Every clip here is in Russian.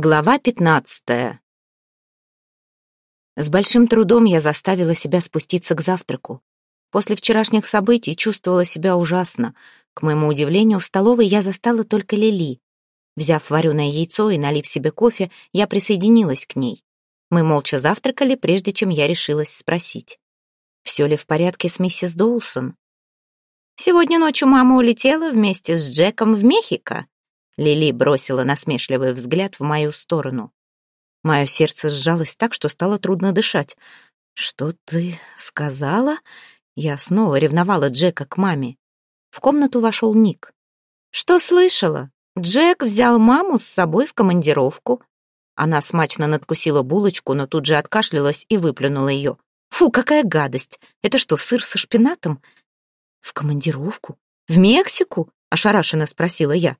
Глава пятнадцатая. С большим трудом я заставила себя спуститься к завтраку. После вчерашних событий чувствовала себя ужасно. К моему удивлению, в столовой я застала только Лили. Взяв вареное яйцо и налив себе кофе, я присоединилась к ней. Мы молча завтракали, прежде чем я решилась спросить. Все ли в порядке с миссис Доусон? Сегодня ночью мама улетела вместе с Джеком в Мехико, Лили бросила насмешливый взгляд в мою сторону. Мое сердце сжалось так, что стало трудно дышать. «Что ты сказала?» Я снова ревновала Джека к маме. В комнату вошел Ник. «Что слышала? Джек взял маму с собой в командировку». Она смачно надкусила булочку, но тут же откашлялась и выплюнула ее. «Фу, какая гадость! Это что, сыр со шпинатом?» «В командировку? В Мексику?» — ошарашенно спросила я.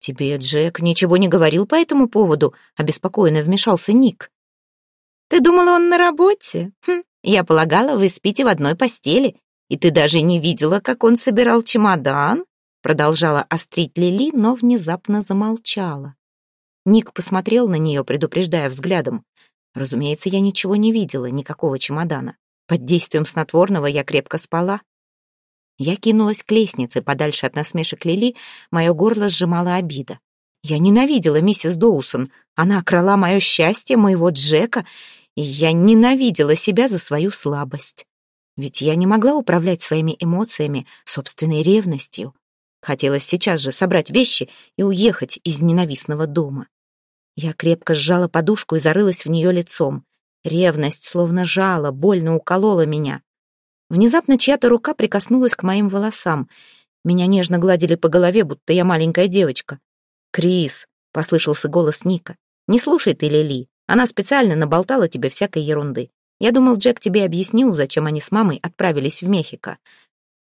«Тебе Джек ничего не говорил по этому поводу?» — обеспокоенно вмешался Ник. «Ты думала, он на работе? Хм, я полагала, вы спите в одной постели, и ты даже не видела, как он собирал чемодан?» Продолжала острить Лили, но внезапно замолчала. Ник посмотрел на нее, предупреждая взглядом. Разумеется, я ничего не видела, никакого чемодана. Под действием снотворного я крепко спала. Я кинулась к лестнице, подальше от насмешек Лили, мое горло сжимала обида. Я ненавидела миссис Доусон, она крала мое счастье, моего Джека, и я ненавидела себя за свою слабость. Ведь я не могла управлять своими эмоциями, собственной ревностью. Хотелось сейчас же собрать вещи и уехать из ненавистного дома. Я крепко сжала подушку и зарылась в нее лицом. Ревность, словно жало, больно уколола меня. Внезапно чья-то рука прикоснулась к моим волосам. Меня нежно гладили по голове, будто я маленькая девочка. «Крис», — послышался голос Ника, — «не слушай ты Лили. Она специально наболтала тебе всякой ерунды. Я думал, Джек тебе объяснил, зачем они с мамой отправились в Мехико».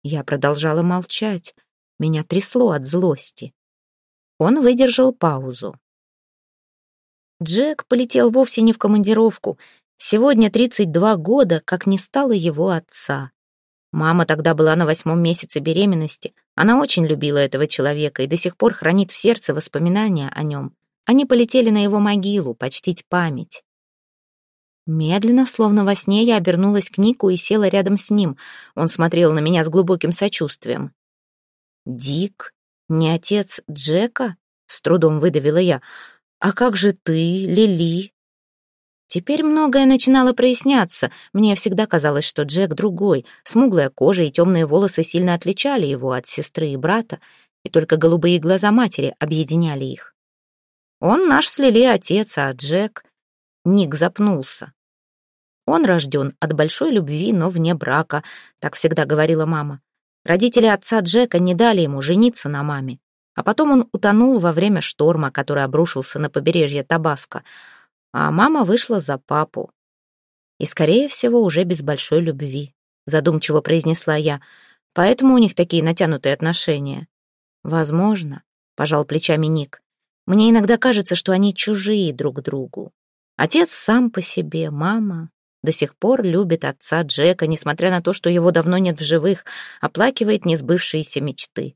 Я продолжала молчать. Меня трясло от злости. Он выдержал паузу. Джек полетел вовсе не в командировку. Сегодня 32 года, как не стало его отца. Мама тогда была на восьмом месяце беременности. Она очень любила этого человека и до сих пор хранит в сердце воспоминания о нем. Они полетели на его могилу, почтить память. Медленно, словно во сне, я обернулась к Нику и села рядом с ним. Он смотрел на меня с глубоким сочувствием. «Дик? Не отец Джека?» — с трудом выдавила я. «А как же ты, Лили?» Теперь многое начинало проясняться. Мне всегда казалось, что Джек другой. Смуглая кожа и темные волосы сильно отличали его от сестры и брата, и только голубые глаза матери объединяли их. Он наш с отец, а Джек... Ник запнулся. Он рожден от большой любви, но вне брака, так всегда говорила мама. Родители отца Джека не дали ему жениться на маме. А потом он утонул во время шторма, который обрушился на побережье Табаско — а мама вышла за папу. И, скорее всего, уже без большой любви, задумчиво произнесла я, поэтому у них такие натянутые отношения. Возможно, пожал плечами Ник. Мне иногда кажется, что они чужие друг другу. Отец сам по себе, мама до сих пор любит отца Джека, несмотря на то, что его давно нет в живых, оплакивает несбывшиеся мечты.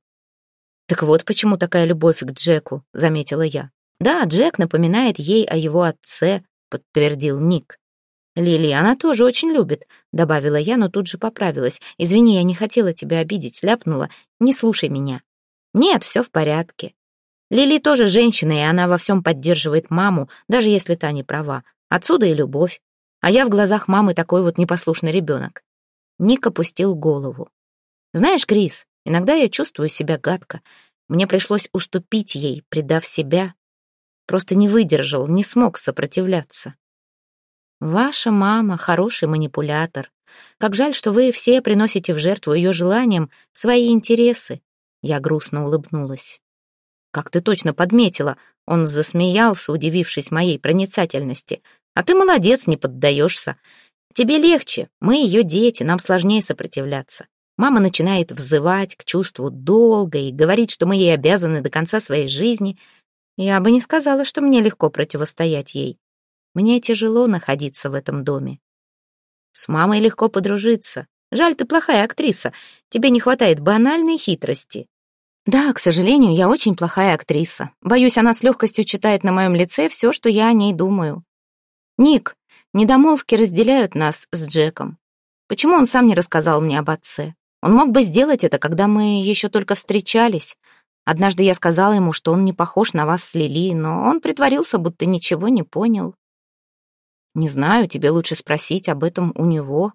«Так вот почему такая любовь к Джеку», — заметила я. «Да, Джек напоминает ей о его отце», — подтвердил Ник. «Лили, она тоже очень любит», — добавила я, но тут же поправилась. «Извини, я не хотела тебя обидеть, ляпнула. Не слушай меня». «Нет, все в порядке». Лили тоже женщина, и она во всем поддерживает маму, даже если та не права. Отсюда и любовь. А я в глазах мамы такой вот непослушный ребенок. Ник опустил голову. «Знаешь, Крис, иногда я чувствую себя гадко. Мне пришлось уступить ей, предав себя, Просто не выдержал, не смог сопротивляться. Ваша мама хороший манипулятор. Как жаль, что вы все приносите в жертву ее желаниям свои интересы. Я грустно улыбнулась. Как ты точно подметила, он засмеялся, удивившись моей проницательности. А ты молодец, не поддаешься. Тебе легче, мы ее дети, нам сложнее сопротивляться. Мама начинает взывать к чувству долга и говорит, что мы ей обязаны до конца своей жизни — я бы не сказала, что мне легко противостоять ей. Мне тяжело находиться в этом доме. С мамой легко подружиться. Жаль, ты плохая актриса. Тебе не хватает банальной хитрости. Да, к сожалению, я очень плохая актриса. Боюсь, она с легкостью читает на моем лице все, что я о ней думаю. Ник, недомолвки разделяют нас с Джеком. Почему он сам не рассказал мне об отце? Он мог бы сделать это, когда мы еще только встречались. Однажды я сказала ему, что он не похож на вас с Лили, но он притворился, будто ничего не понял. Не знаю, тебе лучше спросить об этом у него.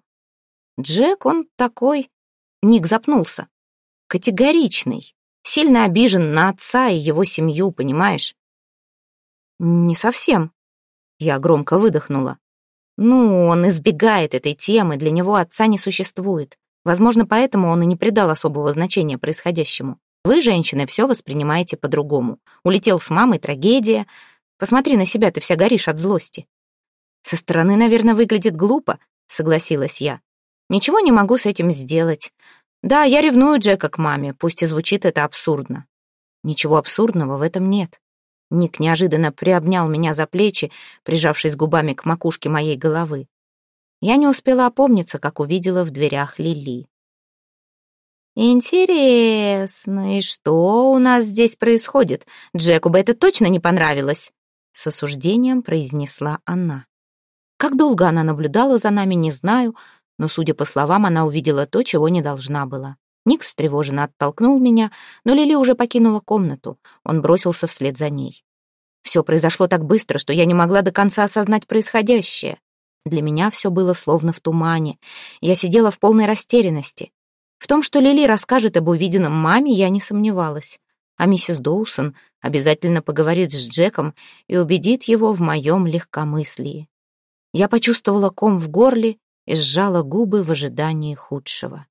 Джек, он такой... Ник запнулся. Категоричный. Сильно обижен на отца и его семью, понимаешь? Не совсем. Я громко выдохнула. Ну, он избегает этой темы, для него отца не существует. Возможно, поэтому он и не придал особого значения происходящему. Вы, женщины, все воспринимаете по-другому. Улетел с мамой, трагедия. Посмотри на себя, ты вся горишь от злости. Со стороны, наверное, выглядит глупо, согласилась я. Ничего не могу с этим сделать. Да, я ревную Джека к маме, пусть и звучит это абсурдно. Ничего абсурдного в этом нет. Ник неожиданно приобнял меня за плечи, прижавшись губами к макушке моей головы. Я не успела опомниться, как увидела в дверях Лили. «Интересно, и что у нас здесь происходит? Джеку бы это точно не понравилось!» С осуждением произнесла она. Как долго она наблюдала за нами, не знаю, но, судя по словам, она увидела то, чего не должна была. Ник встревоженно оттолкнул меня, но Лили уже покинула комнату. Он бросился вслед за ней. Все произошло так быстро, что я не могла до конца осознать происходящее. Для меня все было словно в тумане. Я сидела в полной растерянности. В том, что Лили расскажет об увиденном маме, я не сомневалась. А миссис Доусон обязательно поговорит с Джеком и убедит его в моем легкомыслии. Я почувствовала ком в горле и сжала губы в ожидании худшего.